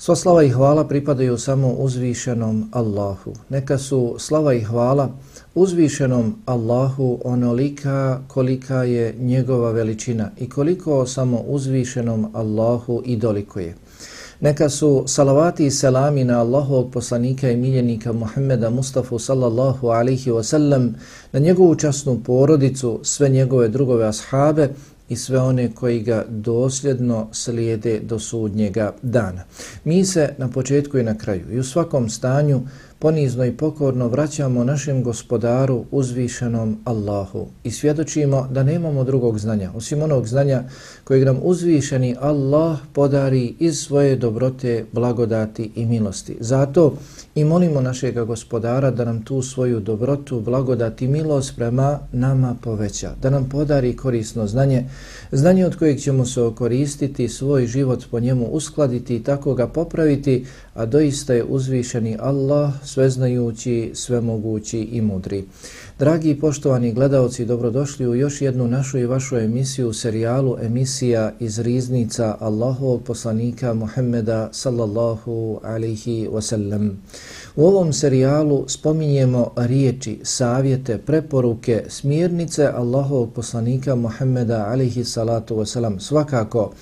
Sva slava i hvala pripadaju samo uzvišenom Allahu. Neka su slava i hvala uzvišenom Allahu onolika kolika je njegova veličina i koliko samo uzvišenom Allahu i doliko je. Neka su salavati i selami na Allahovog poslanika i miljenika Muhammeda Mustafa sallallahu alaihi wasallam, na njegovu časnu porodicu, sve njegove drugove ashabe i sve one koji ga dosljedno slijede do sudnjega dana. Mi se na početku i na kraju i u svakom stanju ponizno i pokorno vraćamo našem gospodaru uzvišenom Allahu i svjedočimo da nemamo drugog znanja, osim onog znanja kojeg nam uzvišeni Allah podari iz svoje dobrote, blagodati i milosti. Zato i molimo našeg gospodara da nam tu svoju dobrotu, blagodati i milost prema nama poveća, da nam podari korisno znanje, znanje od kojeg ćemo se okoristiti, svoj život po njemu uskladiti i tako ga popraviti, a doista je uzvišeni Allah, sveznajući, svemogući i mudri. Dragi i poštovani gledalci, dobrodošli u još jednu našu i vašu emisiju, serijalu emisija iz riznica Allahovog poslanika Muhammeda sallallahu alihi wasallam. U ovom serijalu spominjemo riječi, savjete, preporuke, smjernice Allahovog poslanika Muhammeda alihi salatu wasallam. Svakako,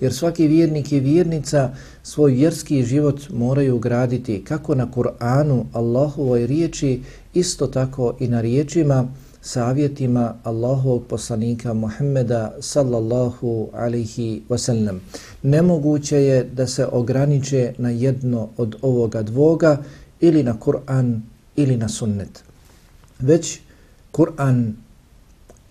jer svaki vjernik i vjernica svoj vjerski život moraju graditi kako na Kur'anu, Allahovoj riječi, isto tako i na riječima, savjetima Allahovog poslanika Muhammeda sallallahu alaihi wasallam. Nemoguće je da se ograniče na jedno od ovoga dvoga ili na Kur'an ili na sunnet. Već Kur'an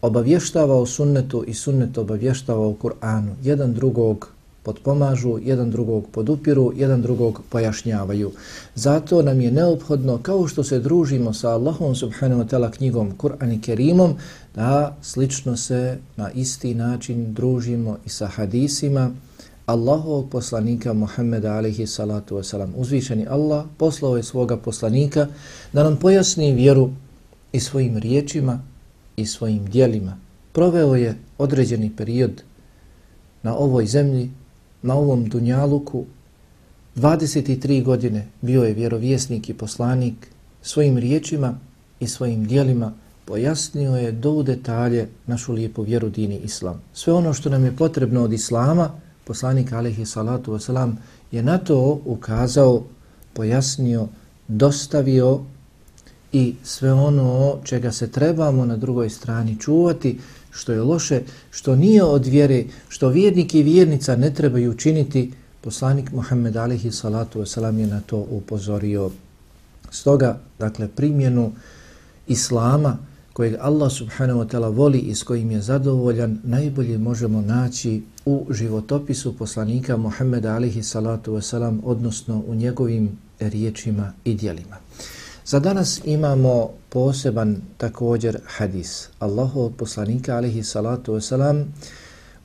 obavještava o sunnetu i sunnet obavještava o Kur'anu. Jedan drugog potpomažu, jedan drugog podupiru, jedan drugog pojašnjavaju. Zato nam je neophodno, kao što se družimo sa Allahom subhanahu wa ta'ala knjigom Kur'an i Kerimom, da slično se na isti način družimo i sa hadisima Allahovog poslanika Muhammeda alaihi salatu wasalam. Uzvišeni Allah poslao je svoga poslanika da nam pojasni vjeru i svojim riječima i svojim dijelima. Proveo je određeni period na ovoj zemlji na ovom dunjaluku 23 godine bio je vjerovjesnik i poslanik svojim riječima i svojim dijelima pojasnio je do u detalje našu lijepu vjeru dini islam. Sve ono što nam je potrebno od islama, poslanik alaihi salatu wasalam je na to ukazao, pojasnio, dostavio i sve ono čega se trebamo na drugoj strani čuvati, što je loše, što nije od vjere, što vjernik i vjernica ne trebaju učiniti, poslanik Muhammed alihi salatu wasalam je na to upozorio. Stoga, dakle, primjenu Islama kojeg Allah subhanahu wa ta'ala voli i s kojim je zadovoljan, najbolje možemo naći u životopisu poslanika Muhammeda alihi salatu wasalam, odnosno u njegovim riječima i dijelima. Za danas imamo poseban također hadis Allahov poslanika alihi salatu wasalam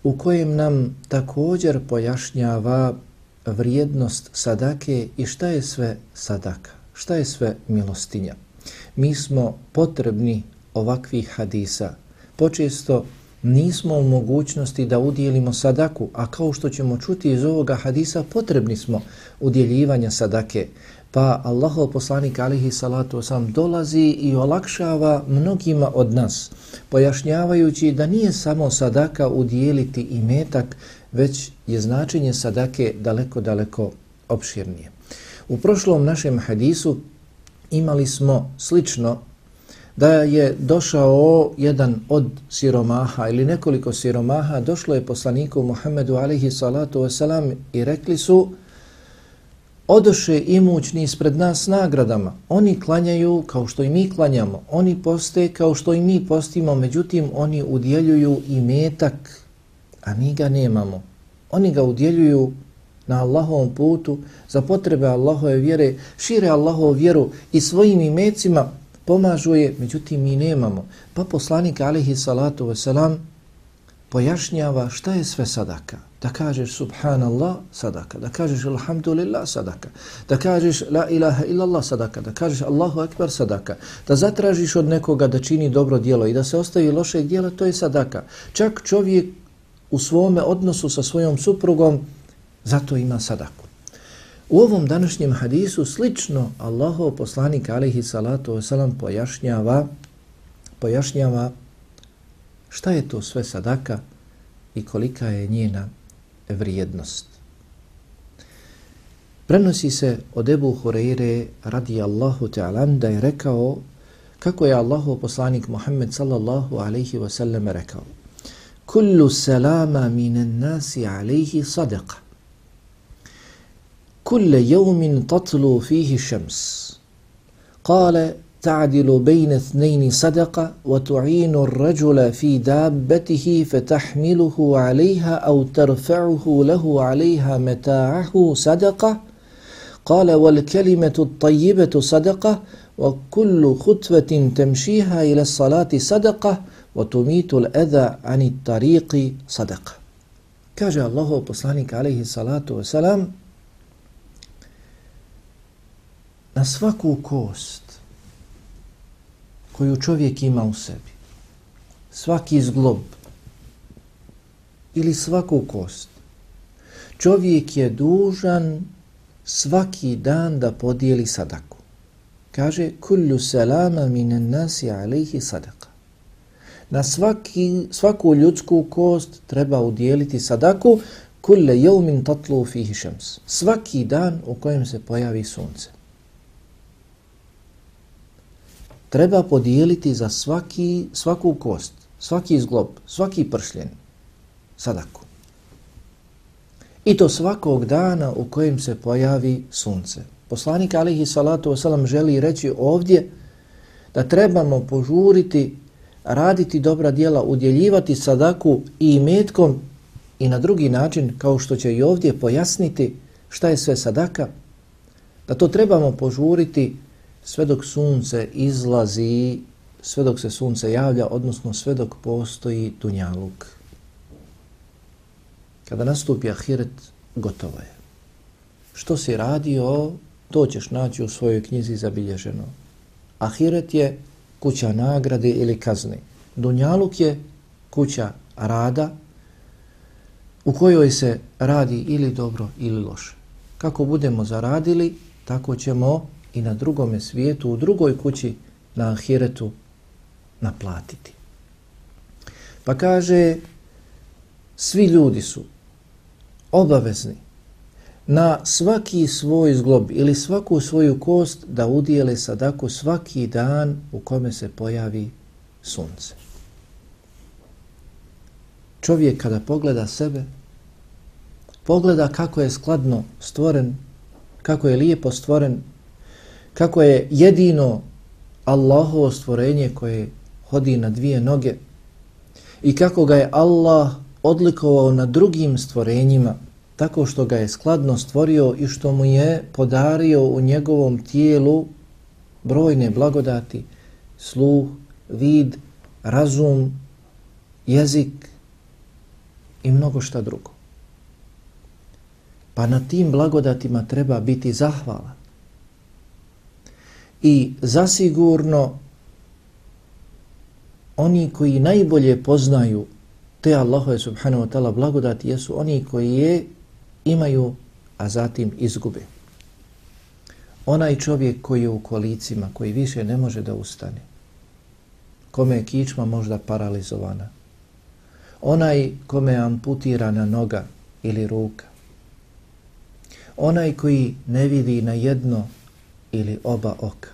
u kojem nam također pojašnjava vrijednost sadake i šta je sve sadaka, šta je sve milostinja. Mi smo potrebni ovakvih hadisa. Počesto nismo u mogućnosti da udjelimo sadaku, a kao što ćemo čuti iz ovoga hadisa, potrebni smo udjeljivanja sadake. Pa Allahov poslanik alihi salatu osam dolazi i olakšava mnogima od nas, pojašnjavajući da nije samo sadaka udijeliti i metak, već je značenje sadake daleko, daleko opširnije. U prošlom našem hadisu imali smo slično da je došao jedan od siromaha ili nekoliko siromaha, došlo je poslaniku Muhammedu alihi salatu wasalam i rekli su odoše imućni ispred nas nagradama. Oni klanjaju kao što i mi klanjamo. Oni poste kao što i mi postimo. Međutim, oni udjeljuju i metak, a mi ga nemamo. Oni ga udjeljuju na Allahovom putu za potrebe Allahove vjere, šire Allahovu vjeru i svojim imecima pomažu je, međutim mi nemamo. Pa poslanik alihi salatu wasalam pojašnjava šta je sve sadaka. Da kažeš subhanallah sadaka, da kažeš alhamdulillah sadaka, da kažeš la ilaha illallah sadaka, da kažeš Allahu akbar sadaka, da zatražiš od nekoga da čini dobro dijelo i da se ostavi lošeg dijela, to je sadaka. Čak čovjek u svome odnosu sa svojom suprugom zato ima sadaku. U ovom današnjem hadisu slično Allahov poslanik alaihi salatu wasalam pojašnjava, pojašnjava šta je to sve sadaka i kolika je njena vrijednost. Prenosi se od Ebu Hureyre radi Allahu ta'alan da je rekao kako je Allahu poslanik Muhammed sallallahu alaihi wa sallam rekao Kullu selama minan nasi alaihi sadaqa Kulle jevmin tatlu fihi šems Kale تعدل بين اثنين صدقة وتعين الرجل في دابته فتحمله عليها أو ترفعه له عليها متاعه صدقة. قال والكلمة الطيبة صدقة وكل خطوة تمشيها إلى الصلاة صدقة وتميت الأذى عن الطريق صدقة. كاجة الله بصلانك عليه الصلاة والسلام. na svaku kost koju čovjek ima u sebi, svaki zglob ili svaku kost, čovjek je dužan svaki dan da podijeli sadaku. Kaže, kullu salama minan nasi alejhi sadaka. Na svaki, svaku ljudsku kost treba udjeliti sadaku kulle jevmin tatlu fihi šems. Svaki dan u kojem se pojavi sunce. Treba podijeliti za svaki, svaku kost, svaki zglob, svaki pršljen sadaku. I to svakog dana u kojem se pojavi sunce. Poslanik alihi salatu wasalam želi reći ovdje da trebamo požuriti, raditi dobra dijela, udjeljivati sadaku i metkom i na drugi način, kao što će i ovdje pojasniti šta je sve sadaka, da to trebamo požuriti sve dok sunce izlazi, sve dok se sunce javlja, odnosno sve dok postoji dunjaluk. Kada nastupi ahiret, gotovo je. Što si radio, to ćeš naći u svojoj knjizi zabilježeno. Ahiret je kuća nagrade ili kazne. Dunjaluk je kuća rada u kojoj se radi ili dobro ili loše. Kako budemo zaradili, tako ćemo i na drugome svijetu, u drugoj kući, na ahiretu, naplatiti. Pa kaže, svi ljudi su obavezni na svaki svoj zglob ili svaku svoju kost da udijele sadaku svaki dan u kome se pojavi sunce. Čovjek kada pogleda sebe, pogleda kako je skladno stvoren, kako je lijepo stvoren, kako je jedino Allahovo stvorenje koje hodi na dvije noge i kako ga je Allah odlikovao na drugim stvorenjima tako što ga je skladno stvorio i što mu je podario u njegovom tijelu brojne blagodati, sluh, vid, razum, jezik i mnogo šta drugo. Pa na tim blagodatima treba biti zahvalan. I zasigurno oni koji najbolje poznaju te Allahove subhanahu wa ta'ala blagodati jesu oni koji je imaju, a zatim izgube. Onaj čovjek koji je u kolicima, koji više ne može da ustane, kome je kičma možda paralizovana, onaj kome je amputirana noga ili ruka, onaj koji ne vidi na jedno ili oba oka.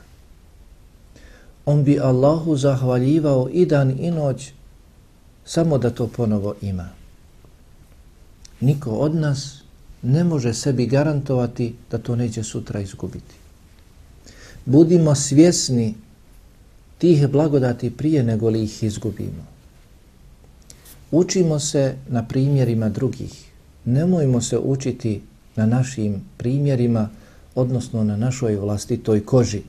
On bi Allahu zahvaljivao i dan i noć samo da to ponovo ima. Niko od nas ne može sebi garantovati da to neće sutra izgubiti. Budimo svjesni tih blagodati prije nego li ih izgubimo. Učimo se na primjerima drugih. Nemojmo se učiti na našim primjerima, odnosno na našoj vlastitoj koži.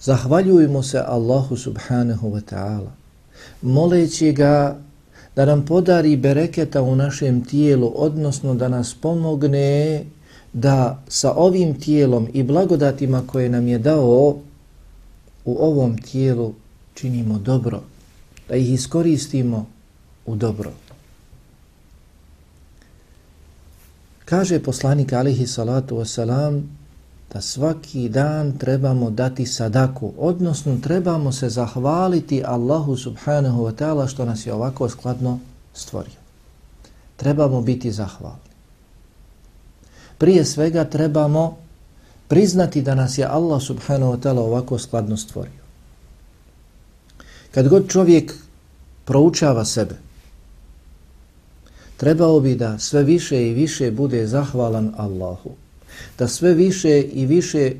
zahvaljujemo se Allahu subhanahu wa ta'ala, moleći ga da nam podari bereketa u našem tijelu, odnosno da nas pomogne da sa ovim tijelom i blagodatima koje nam je dao u ovom tijelu činimo dobro, da ih iskoristimo u dobro. Kaže poslanik alihi salatu wasalam da svaki dan trebamo dati sadaku, odnosno trebamo se zahvaliti Allahu subhanahu wa ta'ala što nas je ovako skladno stvorio. Trebamo biti zahvalni. Prije svega trebamo priznati da nas je Allah subhanahu wa ta'ala ovako skladno stvorio. Kad god čovjek proučava sebe, trebao bi da sve više i više bude zahvalan Allahu, da sve više i više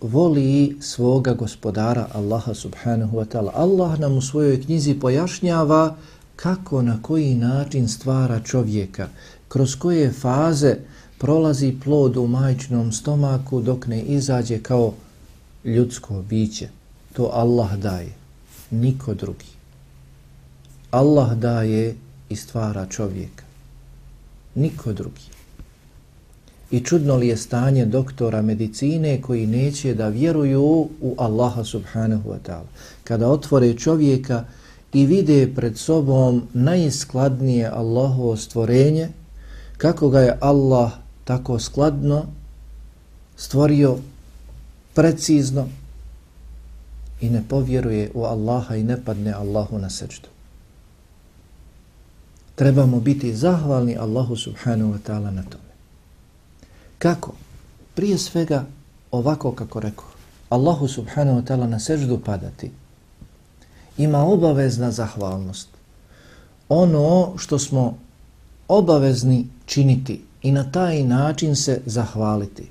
voli svoga gospodara Allaha subhanahu wa ta'ala. Allah nam u svojoj knjizi pojašnjava kako, na koji način stvara čovjeka, kroz koje faze prolazi plod u majčnom stomaku dok ne izađe kao ljudsko biće. To Allah daje, niko drugi. Allah daje i stvara čovjeka, niko drugi. I čudno li je stanje doktora medicine koji neće da vjeruju u Allaha subhanahu wa ta'ala. Kada otvore čovjeka i vide pred sobom najskladnije Allahovo stvorenje, kako ga je Allah tako skladno stvorio precizno i ne povjeruje u Allaha i ne padne Allahu na sečdu. Trebamo biti zahvalni Allahu subhanahu wa ta'ala na tome. Kako? Prije svega ovako kako rekao. Allahu subhanahu wa ta'ala na seždu padati ima obavezna zahvalnost. Ono što smo obavezni činiti i na taj način se zahvaliti.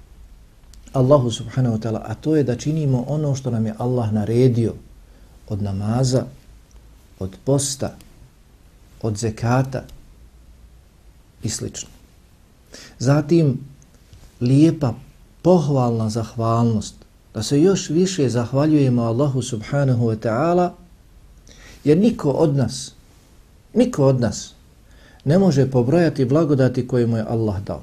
Allahu subhanahu wa ta'ala, a to je da činimo ono što nam je Allah naredio od namaza, od posta, od zekata i slično. Zatim, lijepa, pohvalna zahvalnost, da se još više zahvaljujemo Allahu subhanahu wa ta'ala, jer niko od nas, niko od nas ne može pobrojati blagodati koje mu je Allah dao.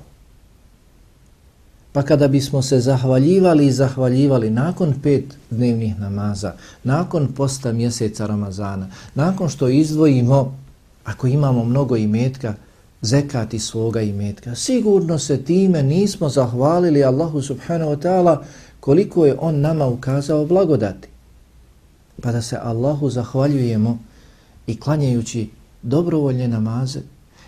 Pa kada bismo se zahvaljivali i zahvaljivali nakon pet dnevnih namaza, nakon posta mjeseca Ramazana, nakon što izdvojimo, ako imamo mnogo imetka, zekati svoga imetka. Sigurno se time nismo zahvalili Allahu subhanahu wa ta'ala koliko je on nama ukazao blagodati. Pa da se Allahu zahvaljujemo i klanjajući dobrovoljne namaze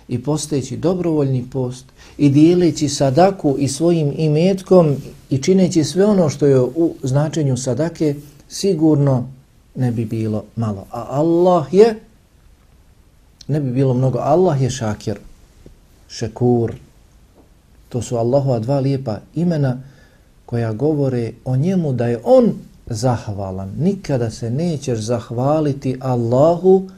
i postajući dobrovoljni post i dijeleći sadaku i svojim imetkom i čineći sve ono što je u značenju sadake, sigurno ne bi bilo malo. A Allah je, ne bi bilo mnogo, Allah je šakir šekur. To su Allahova dva lijepa imena koja govore o njemu da je on zahvalan. Nikada se nećeš zahvaliti Allahu,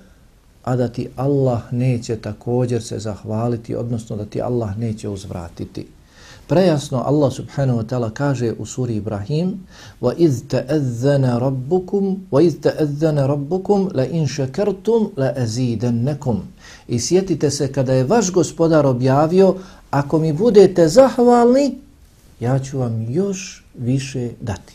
a da ti Allah neće također se zahvaliti, odnosno da ti Allah neće uzvratiti. Prejasno Allah subhanahu wa ta'ala kaže u suri Ibrahim وَإِذْ تَأَذَّنَ رَبُّكُمْ وَإِذْ تَأَذَّنَ رَبُّكُمْ لَإِنْ شَكَرْتُمْ لَأَزِيدَنَّكُمْ I sjetite se kada je vaš gospodar objavio ako mi budete zahvalni ja ću vam još više dati.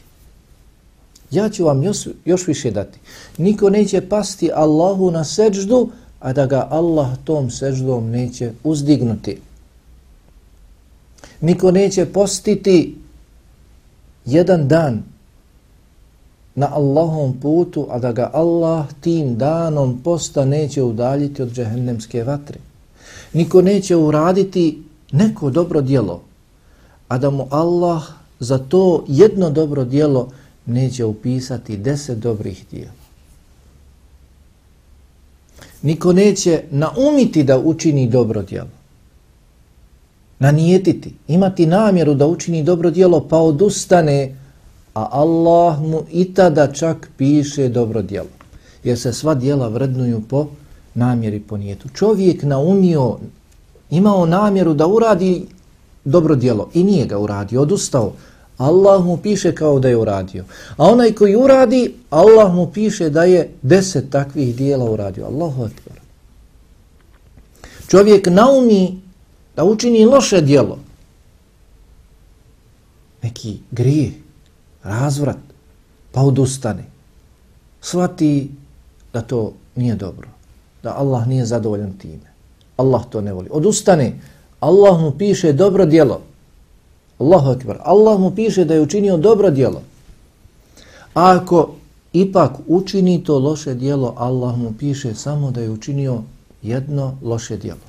Ja ću vam još, još više dati. Niko neće pasti Allahu na seđdu, a da ga Allah tom seđdom neće uzdignuti. Niko neće postiti jedan dan na Allahom putu, a da ga Allah tim danom posta neće udaljiti od džehennemske vatre. Niko neće uraditi neko dobro dijelo, a da mu Allah za to jedno dobro dijelo neće upisati deset dobrih dijela. Niko neće naumiti da učini dobro djelo, nanijetiti, imati namjeru da učini dobro djelo pa odustane, a Allah mu i tada čak piše dobro djelo. Jer se sva djela vrednuju po namjeri, po nijetu. Čovjek naumio, imao namjeru da uradi dobro djelo i nije ga uradio, odustao. Allah mu piše kao da je uradio. A onaj koji uradi, Allah mu piše da je deset takvih dijela uradio. Allahu akbar. Čovjek naumi da učini loše dijelo. Neki grije, razvrat, pa odustane. Svati da to nije dobro. Da Allah nije zadovoljan time. Allah to ne voli. Odustane. Allah mu piše dobro djelo. Allahu akbar. Allah mu piše da je učinio dobro djelo. A ako ipak učini to loše djelo, Allah mu piše samo da je učinio jedno loše djelo.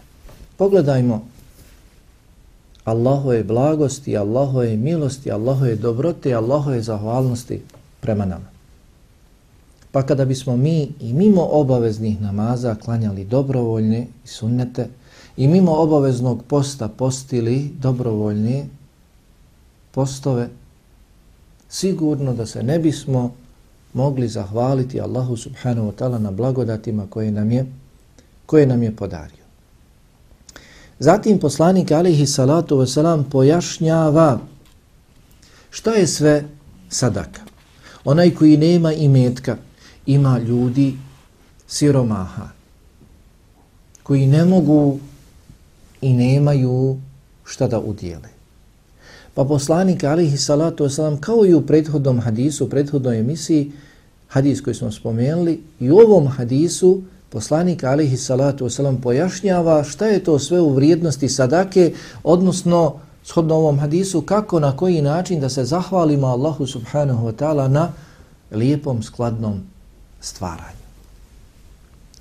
Pogledajmo Allahove blagosti, Allahove milosti, Allahove dobrote, Allahove zahvalnosti prema nama. Pa kada bismo mi i mimo obaveznih namaza klanjali dobrovoljne i sunnete i mimo obaveznog posta postili dobrovoljne postove, sigurno da se ne bismo mogli zahvaliti Allahu subhanahu wa ta'ala na blagodatima koje nam je, koje nam je podario. Zatim poslanik alihi salatu wasalam pojašnjava šta je sve sadaka. Onaj koji nema imetka, ima ljudi siromaha koji ne mogu i nemaju šta da udijele. Pa poslanik alihi salatu wasalam kao i u prethodnom hadisu, u prethodnoj emisiji, hadis koji smo spomenuli, i u ovom hadisu poslanik alihi salatu wasalam pojašnjava šta je to sve u vrijednosti sadake, odnosno shodno ovom hadisu, kako na koji način da se zahvalimo Allahu subhanahu wa ta'ala na lijepom skladnom stvaranju.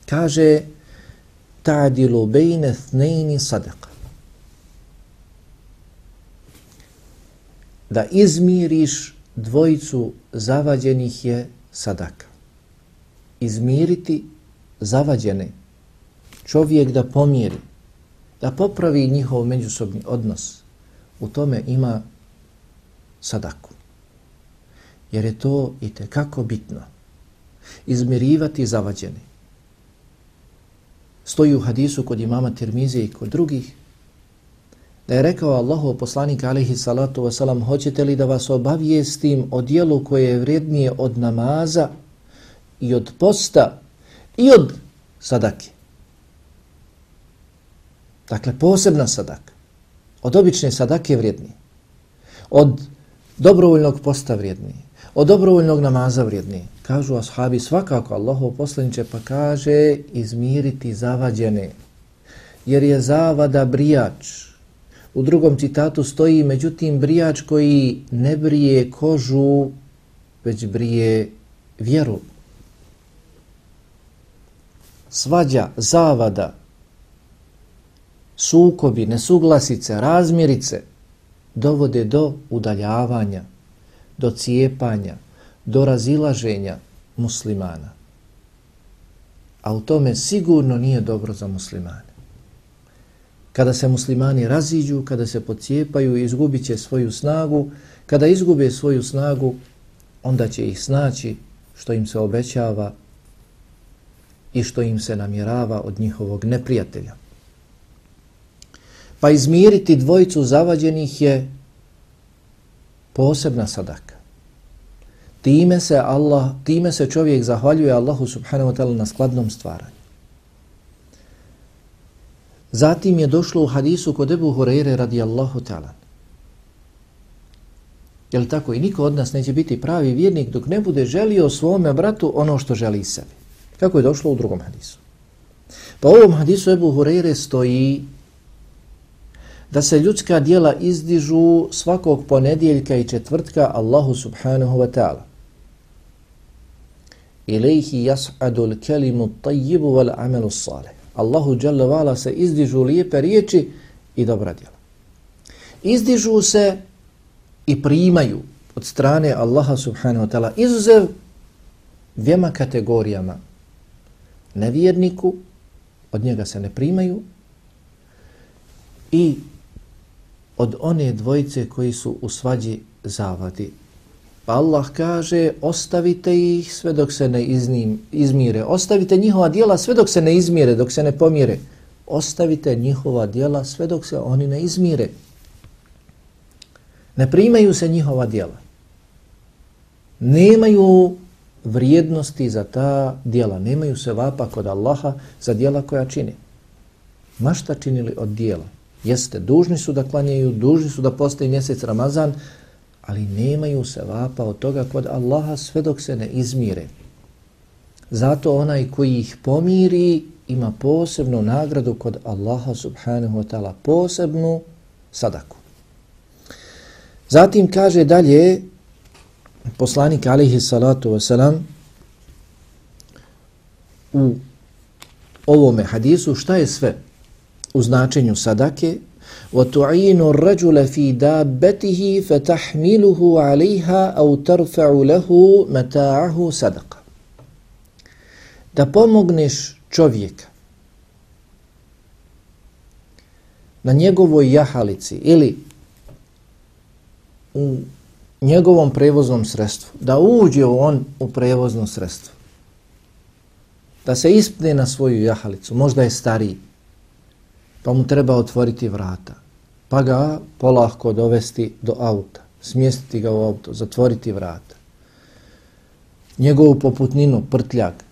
Kaže, ta'dilu bejne thnejni sadaka. Da izmiriš dvojicu zavađenih je sadaka. Izmiriti zavađene čovjek da pomiri, da popravi njihov međusobni odnos, u tome ima sadaku. Jer je to i kako bitno izmirivati zavađeni. Stoji u hadisu kod imama Tirmizije i kod drugih, da je rekao Allahov poslanik alaihi salatu wasalam, hoćete li da vas obavijestim o dijelu koje je vrednije od namaza i od posta i od sadake. Dakle, posebna sadaka. Od obične sadake vrijednije. Od dobrovoljnog posta vrijednije. od dobrovoljnog namaza vrijednije. Kažu ashabi svakako Allahov poslanice pa kaže izmiriti zavađene. Jer je zavada brijač. U drugom citatu stoji međutim brijač koji ne brije kožu već brije vjeru. Svađa, zavada, sukobi, nesuglasice, razmirice dovode do udaljavanja do cijepanja, do razilaženja muslimana. A u tome sigurno nije dobro za muslimane. Kada se muslimani raziđu, kada se pocijepaju, izgubit će svoju snagu. Kada izgube svoju snagu, onda će ih snaći što im se obećava i što im se namjerava od njihovog neprijatelja. Pa izmiriti dvojicu zavađenih je posebna sadaka. Time se Allah, time se čovjek zahvaljuje Allahu subhanahu wa ta'ala na skladnom stvaranju. Zatim je došlo u hadisu kod Ebu Hureyre radijallahu ta'ala. Jel tako? I niko od nas neće biti pravi vjernik dok ne bude želio svome bratu ono što želi sebi. Kako je došlo u drugom hadisu? Pa u ovom hadisu Ebu Hureyre stoji da se ljudska dijela izdižu svakog ponedjeljka i četvrtka Allahu subhanahu wa ta'ala. Ilaihi jas'adu l-kelimu tajjibu wal amelu salih. Allahu jalla vala se izdižu lijepe riječi i dobra djela. Izdižu se i primaju od strane Allaha subhanahu wa ta'ala izuzev dvijema kategorijama. Nevjerniku, od njega se ne primaju i od one dvojice koji su u svađi zavadi. Pa Allah kaže, ostavite ih sve dok se ne iznim, izmire. Ostavite njihova dijela sve dok se ne izmire, dok se ne pomire. Ostavite njihova dijela sve dok se oni ne izmire. Ne primaju se njihova dijela. Nemaju vrijednosti za ta dijela. Nemaju se vapa kod Allaha za dijela koja čini. Ma šta činili od dijela? Jeste, dužni su da klanjaju, dužni su da postoji mjesec Ramazan, ali nemaju se vapa od toga kod Allaha sve dok se ne izmire. Zato onaj koji ih pomiri ima posebnu nagradu kod Allaha subhanahu wa ta'ala, posebnu sadaku. Zatim kaže dalje poslanik alihi salatu wasalam u ovome hadisu šta je sve u značenju sadake وَتُعِينُ الرَّجُلَ فِي دَابَّتِهِ فَتَحْمِلُهُ عَلَيْهَا أَوْ تَرْفَعُ لَهُ مَتَاعَهُ صَدَقَ Da pomogneš čovjeka na njegovoj jahalici ili u njegovom prevoznom sredstvu, da uđe on u prevozno sredstvo, da se ispne na svoju jahalicu, možda je stariji, pa mu treba otvoriti vrata, pa ga polahko dovesti do auta, smjestiti ga u auto, zatvoriti vrata, njegovu poputninu, prtljak,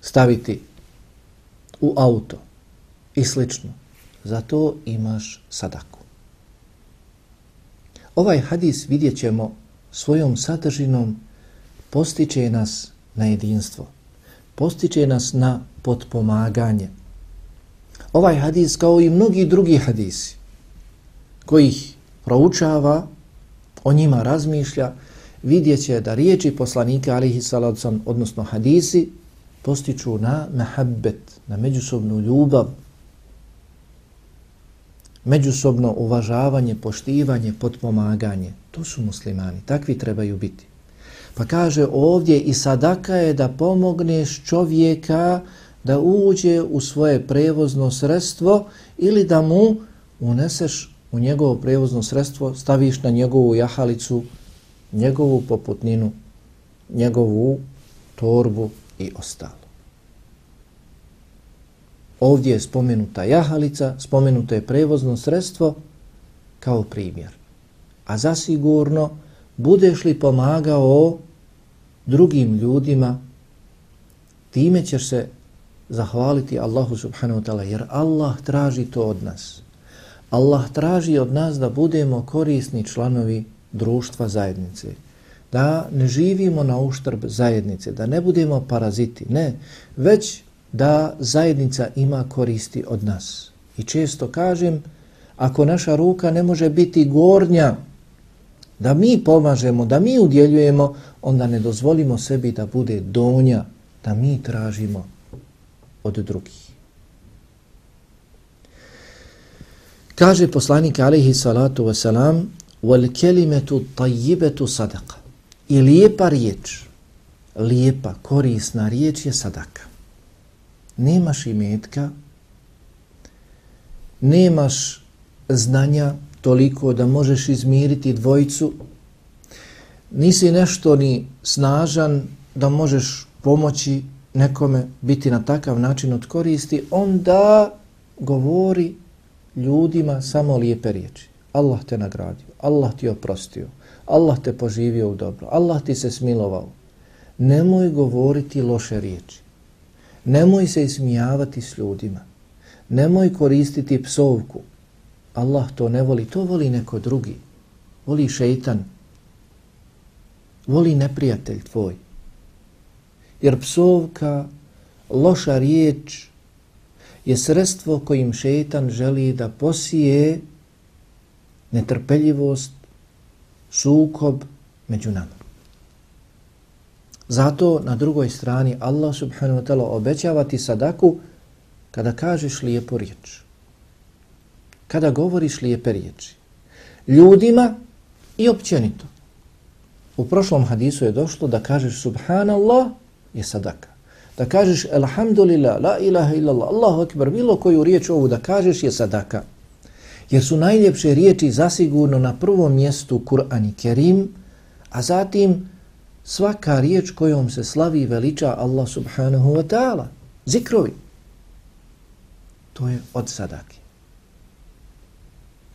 staviti u auto i slično. Zato imaš sadaku. Ovaj hadis vidjet ćemo svojom sadržinom postiče nas na jedinstvo, postiče nas na potpomaganje. Ovaj hadis kao i mnogi drugi hadisi kojih proučava, o njima razmišlja, vidjet će da riječi poslanika alihi salacom, odnosno hadisi, postiču na mehabbet, na međusobnu ljubav, međusobno uvažavanje, poštivanje, potpomaganje. To su muslimani, takvi trebaju biti. Pa kaže ovdje i sadaka je da pomogneš čovjeka da uđe u svoje prevozno sredstvo ili da mu uneseš u njegovo prevozno sredstvo, staviš na njegovu jahalicu, njegovu poputninu, njegovu torbu i ostalo. Ovdje je spomenuta jahalica, spomenuto je prevozno sredstvo kao primjer. A zasigurno, budeš li pomagao drugim ljudima, time ćeš se zahvaliti Allahu subhanahu wa ta'ala, jer Allah traži to od nas. Allah traži od nas da budemo korisni članovi društva zajednice. Da ne živimo na uštrb zajednice, da ne budemo paraziti, ne, već da zajednica ima koristi od nas. I često kažem, ako naša ruka ne može biti gornja, da mi pomažemo, da mi udjeljujemo, onda ne dozvolimo sebi da bude donja, da mi tražimo od drugih. Kaže poslanik alaihi salatu wasalam, wal kelimetu tajibetu sadaka. I lijepa riječ, lijepa, korisna riječ je sadaka nemaš imetka, nemaš znanja toliko da možeš izmiriti dvojicu, nisi nešto ni snažan da možeš pomoći nekome biti na takav način od koristi, onda govori ljudima samo lijepe riječi. Allah te nagradio, Allah ti oprostio, Allah te poživio u dobro, Allah ti se smilovao. Nemoj govoriti loše riječi. Nemoj se ismijavati s ljudima. Nemoj koristiti psovku. Allah to ne voli, to voli neko drugi. Voli šeitan. Voli neprijatelj tvoj. Jer psovka, loša riječ, je sredstvo kojim šeitan želi da posije netrpeljivost, sukob među nama. Zato na drugoj strani Allah subhanahu wa ta'ala obećava ti sadaku kada kažeš lijepu riječ. Kada govoriš lijepe riječi. Ljudima i općenito. U prošlom hadisu je došlo da kažeš subhanallah je sadaka. Da kažeš alhamdulillah, la ilaha illallah, Allahu akbar, bilo koju riječ ovu da kažeš je sadaka. Jer su najljepše riječi zasigurno na prvom mjestu Kur'an i Kerim, a zatim svaka riječ kojom se slavi i veliča Allah subhanahu wa ta'ala. Zikrovi. To je od sadake.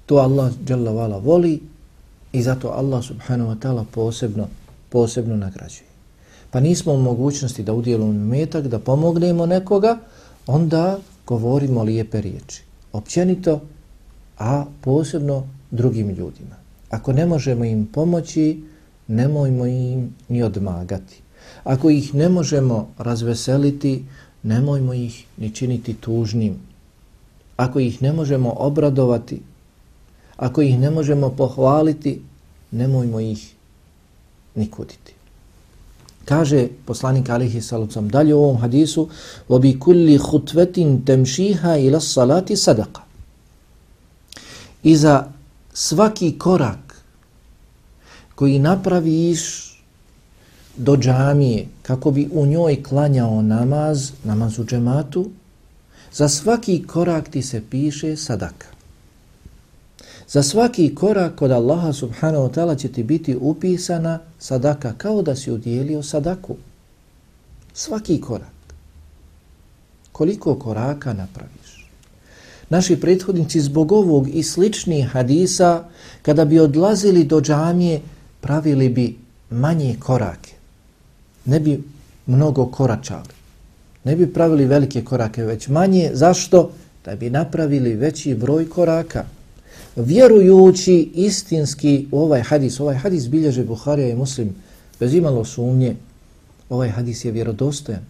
To Allah vala voli I zato Allah subhanahu wa ta'ala posebno, posebno nagrađuje. Pa nismo u mogućnosti da udjelimo metak, da pomognemo nekoga, onda govorimo lijepe riječi. Općenito, a posebno drugim ljudima. Ako ne možemo im pomoći, nemojmo im ni odmagati. Ako ih ne možemo razveseliti, nemojmo ih ni činiti tužnim. Ako ih ne možemo obradovati, ako ih ne možemo pohvaliti, nemojmo ih ni kuditi. Kaže poslanik alihi salucam dalje u ovom hadisu وَبِ كُلِّ خُتْوَةٍ تَمْشِيهَا إِلَى الصَّلَاتِ صَدَقَ I za svaki korak koji napraviš do džamije kako bi u njoj klanjao namaz, namaz u džematu, za svaki korak ti se piše sadaka. Za svaki korak kod Allaha subhanahu wa ta'ala će ti biti upisana sadaka kao da si udjelio sadaku. Svaki korak. Koliko koraka napraviš? Naši prethodnici zbog ovog i sličnih hadisa, kada bi odlazili do džamije, pravili bi manje korake. Ne bi mnogo koračali. Ne bi pravili velike korake, već manje. Zašto? Da bi napravili veći broj koraka vjerujući istinski u ovaj hadis, ovaj hadis bilježe Buharija i Muslim, bez imalo sumnje, ovaj hadis je vjerodostojan.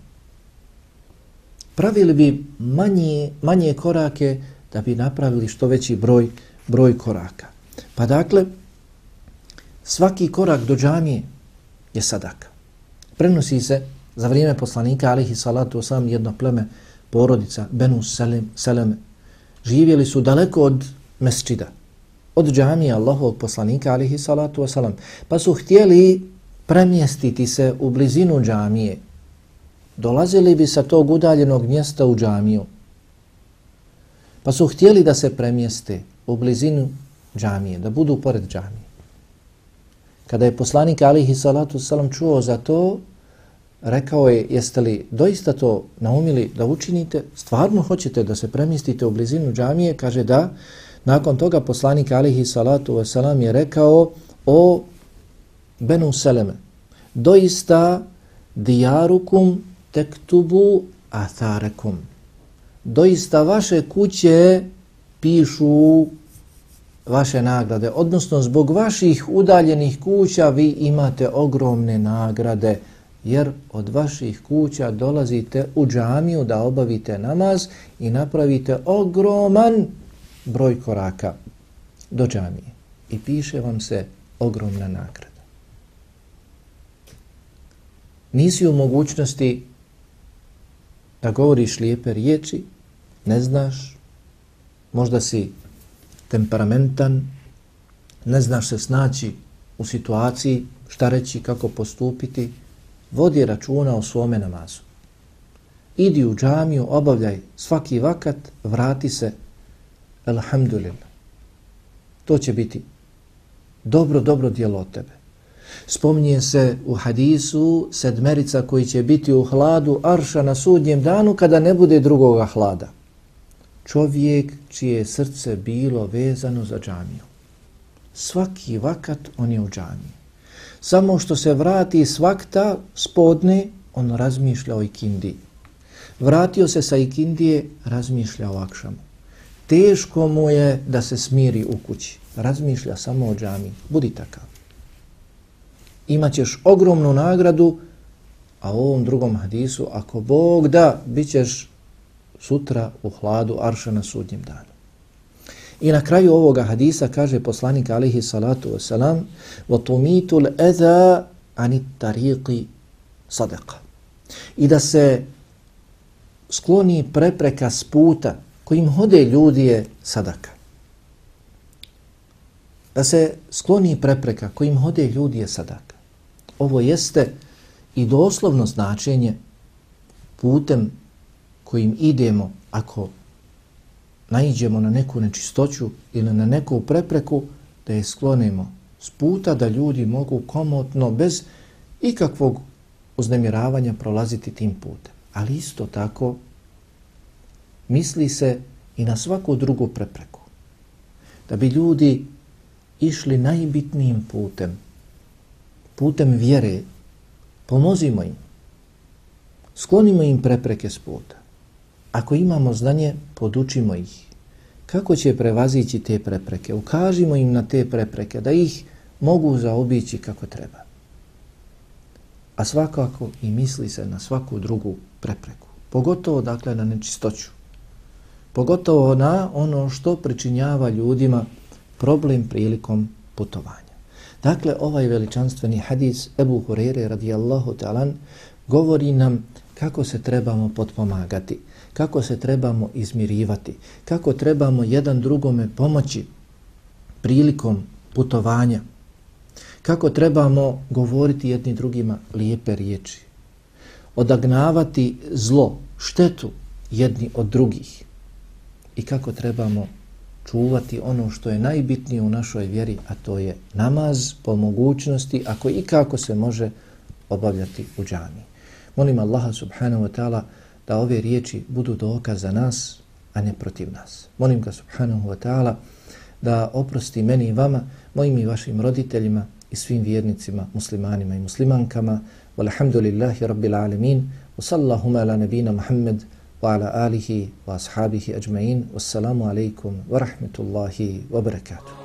Pravili bi manje, manje korake da bi napravili što veći broj, broj koraka. Pa dakle, svaki korak do džamije je sadaka. Prenosi se za vrijeme poslanika, alihi salatu osam, jedno pleme, porodica, Benu Selem, Seleme, živjeli su daleko od mesčida, od džamije Allahovog poslanika, alihi salatu wasalam, pa su htjeli premjestiti se u blizinu džamije. Dolazili bi sa tog udaljenog mjesta u džamiju. Pa su htjeli da se premjeste u blizinu džamije, da budu pored džamije. Kada je poslanik alihi salatu salam čuo za to, rekao je, jeste li doista to naumili da učinite? Stvarno hoćete da se premjestite u blizinu džamije? Kaže da, Nakon toga poslanik alihi salatu wasalam je rekao o Benu Seleme. Doista dijarukum tektubu atharekum. Doista vaše kuće pišu vaše nagrade. Odnosno zbog vaših udaljenih kuća vi imate ogromne nagrade jer od vaših kuća dolazite u džamiju da obavite namaz i napravite ogroman broj koraka do džamije i piše vam se ogromna nagrada. Nisi u mogućnosti da govoriš lijepe riječi, ne znaš, možda si temperamentan, ne znaš se snaći u situaciji, šta reći, kako postupiti, vodi računa o svome namazu. Idi u džamiju, obavljaj svaki vakat, vrati se Alhamdulillah. To će biti dobro, dobro dijelo od tebe. Spominje se u hadisu sedmerica koji će biti u hladu arša na sudnjem danu kada ne bude drugoga hlada. Čovjek čije srce bilo vezano za džamiju. Svaki vakat on je u džamiji. Samo što se vrati svakta spodne, on razmišlja o ikindiji. Vratio se sa ikindije, razmišlja o akšamu teško mu je da se smiri u kući. Razmišlja samo o džami. Budi takav. Imaćeš ogromnu nagradu, a u ovom drugom hadisu, ako Bog da, bit ćeš sutra u hladu Arša na sudnjem danu. I na kraju ovoga hadisa kaže poslanik alihi salatu wasalam وَتُمِيتُ الْأَذَا عَنِ التَّرِيقِ صَدَقَ I da se skloni prepreka s puta kojim hode ljudi je sadaka. Da se skloni prepreka kojim hode ljudi je sadaka. Ovo jeste i doslovno značenje putem kojim idemo ako naiđemo na neku nečistoću ili na neku prepreku da je sklonimo s puta da ljudi mogu komotno bez ikakvog uznemiravanja prolaziti tim putem. Ali isto tako misli se i na svaku drugu prepreku. Da bi ljudi išli najbitnijim putem, putem vjere, pomozimo im. Sklonimo im prepreke s puta. Ako imamo znanje, podučimo ih. Kako će prevazići te prepreke? Ukažimo im na te prepreke, da ih mogu zaobići kako treba. A svakako i misli se na svaku drugu prepreku. Pogotovo, dakle, na nečistoću. Pogotovo na ono što pričinjava ljudima problem prilikom putovanja. Dakle, ovaj veličanstveni hadis Ebu Hurere radijallahu talan govori nam kako se trebamo potpomagati, kako se trebamo izmirivati, kako trebamo jedan drugome pomoći prilikom putovanja, kako trebamo govoriti jedni drugima lijepe riječi, odagnavati zlo, štetu jedni od drugih. I kako trebamo čuvati ono što je najbitnije u našoj vjeri, a to je namaz po mogućnosti, ako i kako se može obavljati u džami. Molim Allaha subhanahu wa ta'ala da ove riječi budu dokaz za nas, a ne protiv nas. Molim ga subhanahu wa ta'ala da oprosti meni i vama, mojim i vašim roditeljima i svim vjernicima, muslimanima i muslimankama. Walhamdulillahi rabbil alemin. Wa sallahuma ala nabina Muhammed wa ala alihi wa ashabihi ajma'in. Wassalamu alaikum wa rahmetullahi wa barakatuh.